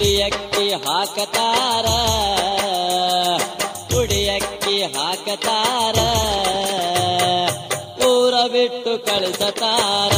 ಕುಡಿಯಕ್ಕೆ ಹಾಕತಾರ? ಕುಡಿಯಕ್ಕೆ ಹಾಕತಾರ? ಊರ ಬಿಟ್ಟು ಕಳಿಸತಾರ?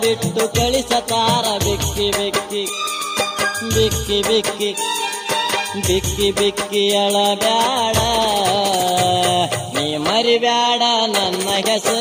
ಬಿಟ್ಟು ಕಳಿಸತಾರ ಬಿಕ್ಕಿ ಬಿಕ್ಕಿ. ಬಿಕ್ಕಿ ಬಿಕ್ಕಿ. ಬಿಕ್ಕಿ ಬಿಕ್ಕಿ ಅಳಬ್ಯಾಡ. ನೀ ಮರಿಬ್ಯಾಡ ನನ್ನ ಹೆಸರ.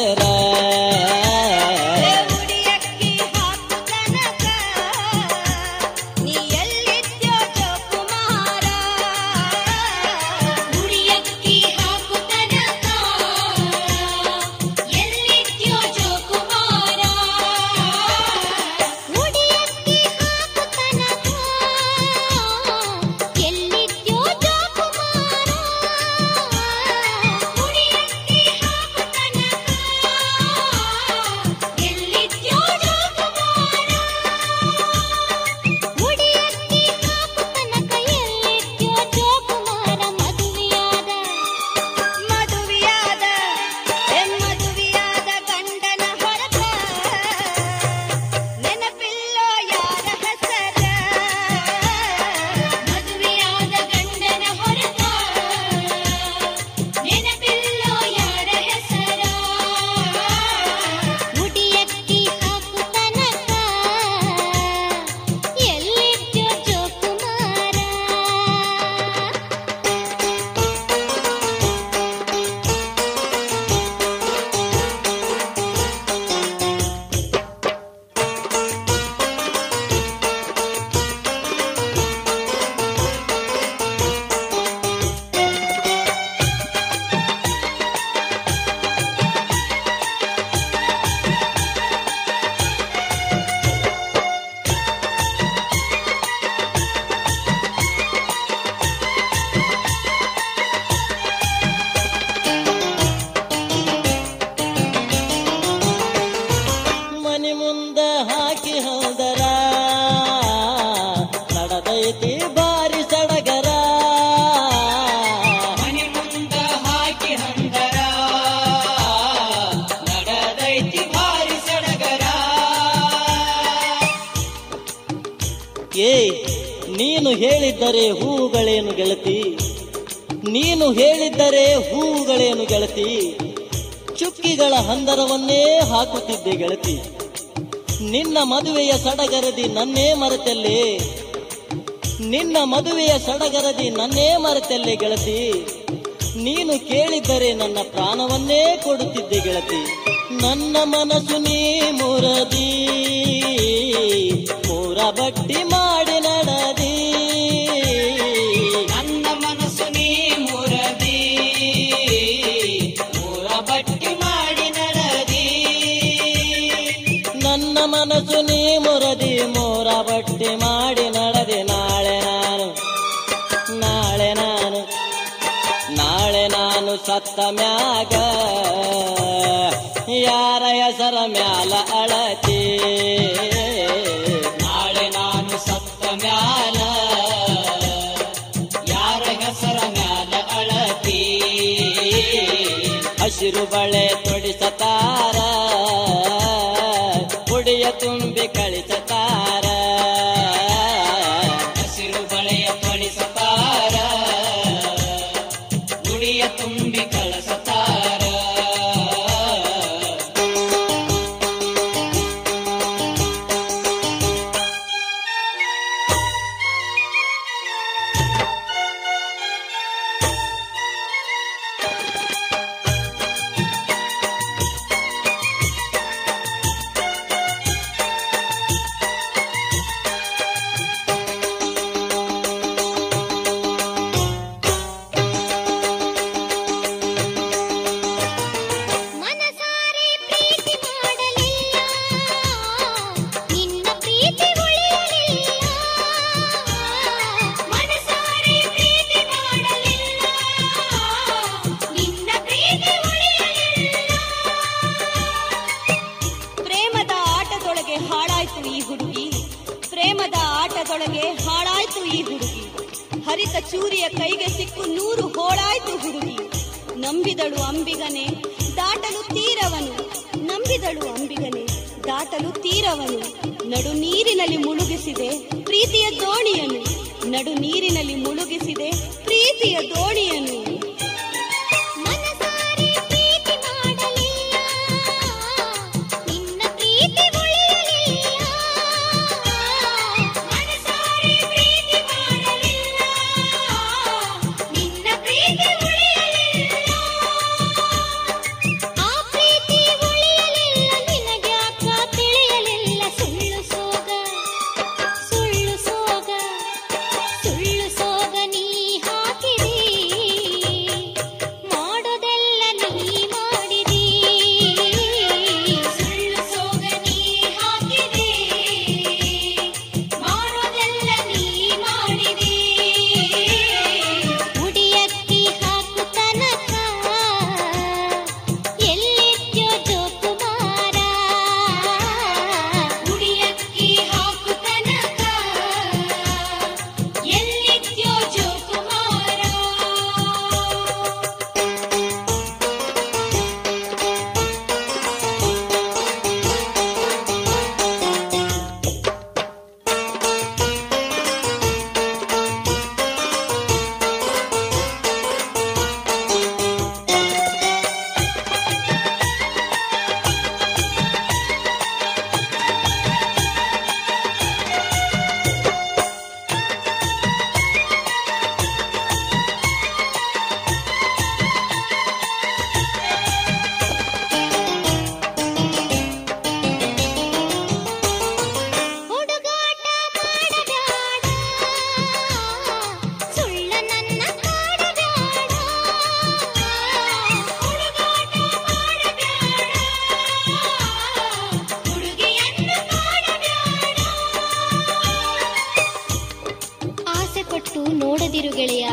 ಏ ನೀನು ಹೇಳಿದ್ದರೆ ಹೂವುಗಳೇನು ಗೆಳತಿ? ನೀನು ಹೇಳಿದ್ದರೆ ಹೂವುಗಳೇನು ಗೆಳತಿ? ಚುಕ್ಕಿಗಳ ಹಂದರವನ್ನೇ ಹಾಕುತ್ತಿದ್ದೆ ಗೆಳತಿ. ನಿನ್ನ ಮದುವೆಯ ಸಡಗರದಿ ನನ್ನೇ ಮರೆತಲ್ಲೇ? ನಿನ್ನ ಮದುವೆಯ ಸಡಗರದಿ ನನ್ನೇ ಮರೆತಲ್ಲೇ ಗೆಳತಿ? ನೀನು ಕೇಳಿದ್ದರೆ ನನ್ನ ಪ್ರಾಣವನ್ನೇ ಕೊಡುತ್ತಿದ್ದೆ ಗೆಳತಿ. ನನ್ನ ಮನಸ್ಸು ನೀ ಮುರದಿ. ಬಟ್ಟಿ ಮಾಡಿ ನಡದಿ. ನನ್ನ ಮನಸ್ಸು ನೀ ಮುರದಿ. ಮೂರ ಬಟ್ಟಿ ಮಾಡಿ ನಡದಿ. ನನ್ನ ಮನಸ್ಸು ನೀ ಮುರದಿ ಮೂರ ಬಟ್ಟಿ ಮಾಡಿ ನಡದಿ. ನಾಳೆ ನಾನು ನಾಳೆ ನಾನು ನಾಳೆ ನಾನು ಸತ್ತ ಮ್ಯಾಗ. ಯಾರ ಹೆಸರ ಮ್ಯಾಲ ಅಳತಿ? ತೊಡಿಸತಾರ ಕುಡಿಯ ತುಂಬಿ ಕಳಿಸತಾರ ನಂಬಿದಳು ಅಂಬಿಗನೆ, ದಾಟಲು ತೀರವನು. ನಂಬಿದಳು ಅಂಬಿಗನೆ, ದಾಟಲು ತೀರವನು. ನಡು ನೀರಿನಲ್ಲಿ ಮುಳುಗಿಸಿದೆ ಪ್ರೀತಿಯ ದೋಣಿಯನು. ನಡು ನೀರಿನಲ್ಲಿ ಮುಳುಗಿಸಿದೆ ಪ್ರೀತಿಯ ದೋಣಿಯನು.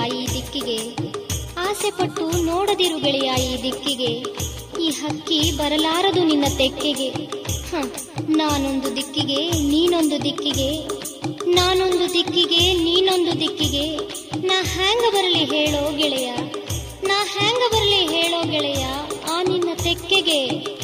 ಈ ದಿಕ್ಕಿಗೆ. ಆಸೆ ಪಟ್ಟು ನೋಡದಿರು ಗೆಳೆಯ ಈ ದಿಕ್ಕಿಗೆ. ಈ ಹಕ್ಕಿ ಬರಲಾರದು ನಿನ್ನ ತೆಕ್ಕೆಗೆ. ಹ, ನಾನೊಂದು ದಿಕ್ಕಿಗೆ ನೀನೊಂದು ದಿಕ್ಕಿಗೆ. ನಾನೊಂದು ದಿಕ್ಕಿಗೆ ನೀನೊಂದು ದಿಕ್ಕಿಗೆ. ನಾ ಹ್ಯಾಂಗ ಬರಲಿ ಹೇಳೋ ಗೆಳೆಯ. ನಾ ಹ್ಯಾಂಗ ಬರಲಿ ಹೇಳೋ ಗೆಳೆಯ ಆ ನಿನ್ನ ತೆಕ್ಕೆಗೆ.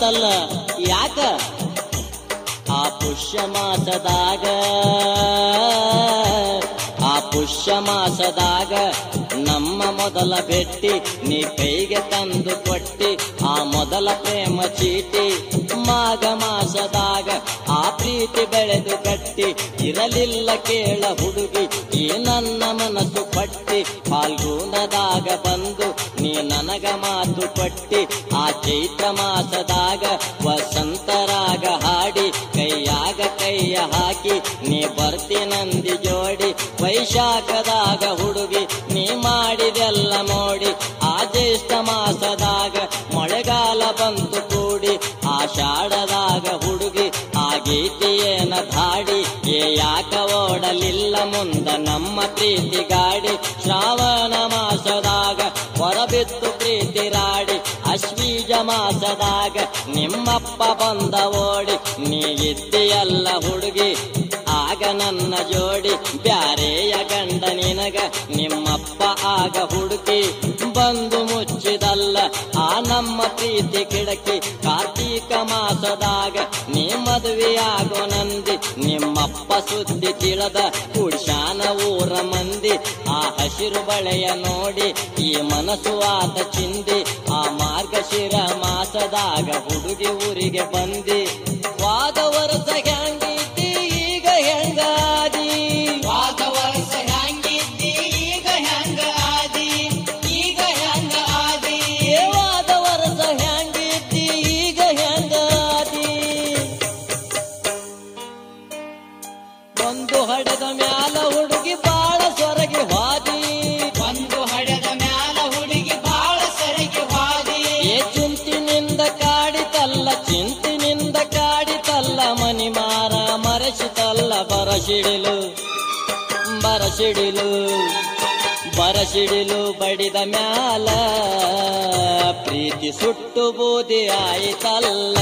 ಮಾರ ಯಾಕ? ಆ ಪುಷ್ಯ ಮಾಸದಾಗ, ಆ ಪುಷ್ಯ ಮಾಸದಾಗ ನಮ್ಮ ಮೊದಲ ಭೇಟಿ ನೀ ಕೈಗೆ ತಂದು ಕೊಟ್ಟಿ, ಆ ಮೊದಲ ಪ್ರೇಮ ಚೀಟಿ. ಮಾಘ ಮಾಸದಾಗ ಆ ಪ್ರೀತಿ ಬೆಳೆದು ಕಟ್ಟಿ ಇರಲಿಲ್ಲ ಕೇಳ ಹುಡುಗಿ, ಈ ನನ್ನ ಮನಸ್ಸು ಪಟ್ಟಿ. ಫಾಲ್ಗೂನದಾಗ ಬಂದು ನೀ ನನಗ ಮಾತು ಕೊಟ್ಟಿ ಆ ಚೈತ್ರ ಮಾಸದಾಗ ವಸಂತರಾಗ ಹಾಡಿ, ಕೈಯಾಗ ಕೈಯ ಹಾಕಿ, ನೀ ಬರ್ತಿ ನಂದಿ ಜೋಡಿ, ವೈಶಾಖದಾಗ ಹುಡುಗಿ, ನೀ ಮಾಡಿದೆಲ್ಲ ನೋಡಿ, ಆ ಜ್ಯೇಷ್ಠ ಮಾಸದಾಗ ಮಳೆಗಾಲ ಬಂತು ಕೂಡಿ ಆಷಾಢದಾಗ ಹುಡುಗಿ, ಆ ಗೀತೆಯೇನ ಧಾಡಿ ಏ ಯಾಕ ಓಡಲಿಲ್ಲ ಮುಂದ ನಮ್ಮ ಪ್ರೀತಿ ಗಾಡಿ, ಶ್ರಾವಣ ಹೊರ ಬಿತ್ತು ಪ್ರೀತಿ ರಾಡಿ ಅಶ್ವೀಜ ಮಾಸದಾಗ ನಿಮ್ಮಪ್ಪ ಬಂದ ಓಡಿ, ನೀ ಇದ್ದೀಯಲ್ಲ ಹುಡುಗಿ, ಆಗ ನನ್ನ ಜೋಡಿ, ಬ್ಯಾರೆಯ ಗಂಡ ನಿನಗ ನಿಮ್ಮಪ್ಪ ಆಗ ಹುಡುಕಿ, ಬಂದು ಮುಚ್ಚಿದಲ್ಲ ಆ ನಮ್ಮ ಪ್ರೀತಿ ಕಿಡಕಿ, ಕಾರ್ತೀಕ ಮಾಸದಾಗ ನೀ ಮದುವೆಯಾಗೋ ನಂದಿ, ನಿಮ್ಮಪ್ಪ ಸುದ್ದಿ ತಿಳದ ಕುಡ್ಶಾನ ಊರ ಮಂದಿ ಆ ಹಸಿರು ಬಳೆಯ ನೋಡಿ ಈ ಮನಸ್ಸು ಆತ ಚಿಂದಿ ಆ ಮಾರ್ಗಶಿರ ಮಾಸದಾಗ ಹುಡುಗಿ ಊರಿಗೆ ಬಂದಿ. ಬರಸಿಡಿಲು ಬರಸಿಡಿಲು ಬರಸಿಡಿಲು ಬಡಿದ ಮ್ಯಾಲ ಪ್ರೀತಿ ಸುಟ್ಟು ಬೂದಿ ಆಯಿತಲ್ಲ